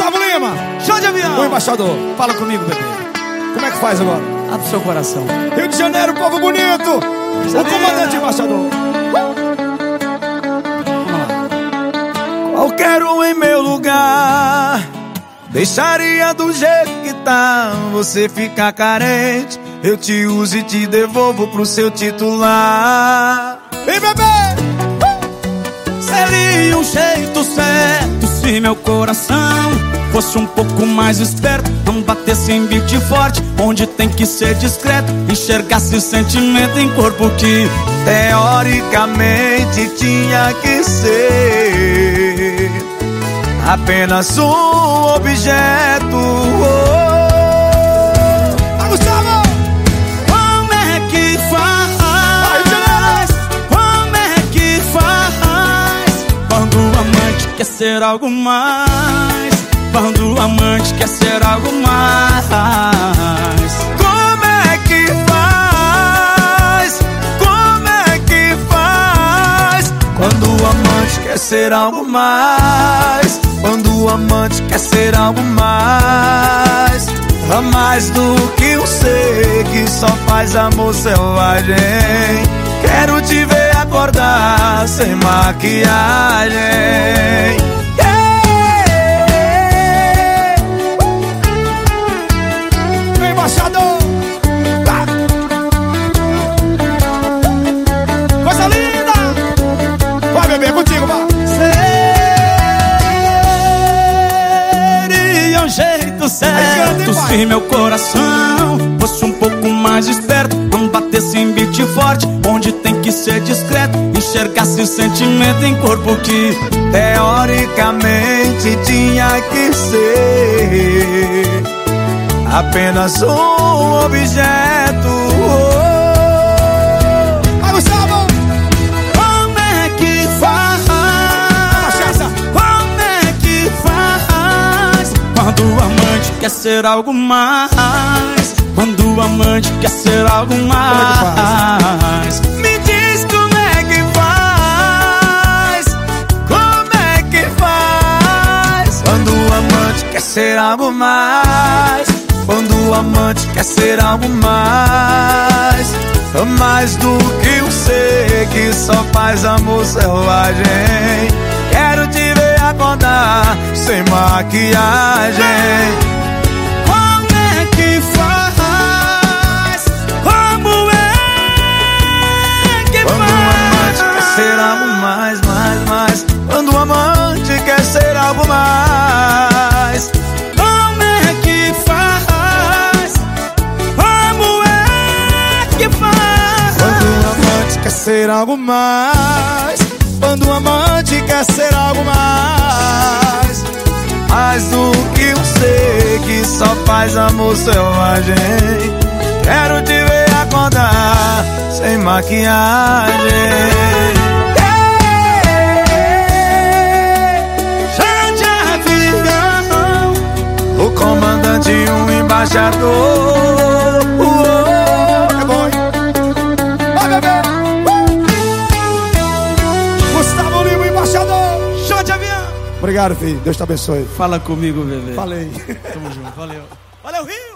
Gustavo Lima, Show de avião! o embaixador. Fala comigo, bebê. Como é que faz agora? Abre seu coração. Rio de Janeiro, povo bonito. O comandante embaixador. Qualquer um em meu lugar Deixaria do jeito que tá Você fica carente Eu te uso e te devolvo pro seu titular Vem, bebê. Seria um jeito certo se meu coração fosse um pouco mais esperto. Não batesse em beat forte, onde tem que ser discreto. Enxergasse sentimento em corpo que Teoricamente tinha que ser Apenas um objeto quer ser algo mais. Quando o amante quer ser algo mais. Como é que faz? Como é que faz? Quando o amante quer ser algo mais. Quando o amante quer ser algo mais. A mais do que um ser que só faz amor selvagem. Quero te ver acordar sem maquiagem. Se meu coração fosse um pouco mais esperto. Não batesse em beat forte, onde tem que ser discreto. Enxergasse sentimento em corpo que Teoricamente tinha que ser apenas um objeto. Quer ser algo mais. Quando o amante quer ser algo mais. Me diz como é que faz? Como é que faz? Quando o amante quer ser algo mais. Quando o amante quer ser algo mais. Mais do que um ser que só faz amor selvagem. Quero te ver acordar sem maquiagem. Mais. Como é que faz? Como é que faz? Quando o amante quer ser algo mais. Quando o amante quer ser algo mais. Mais do que um ser que só faz amor selvagem. Quero te ver acordar sem maquiagem. Um embaixador. É bom? Vai, bebê. Gustavo Lima, embaixador. Show de avião. Obrigado, filho. Deus te abençoe. Fala comigo, bebê. Falei. Tamo junto, valeu. Valeu, Rio!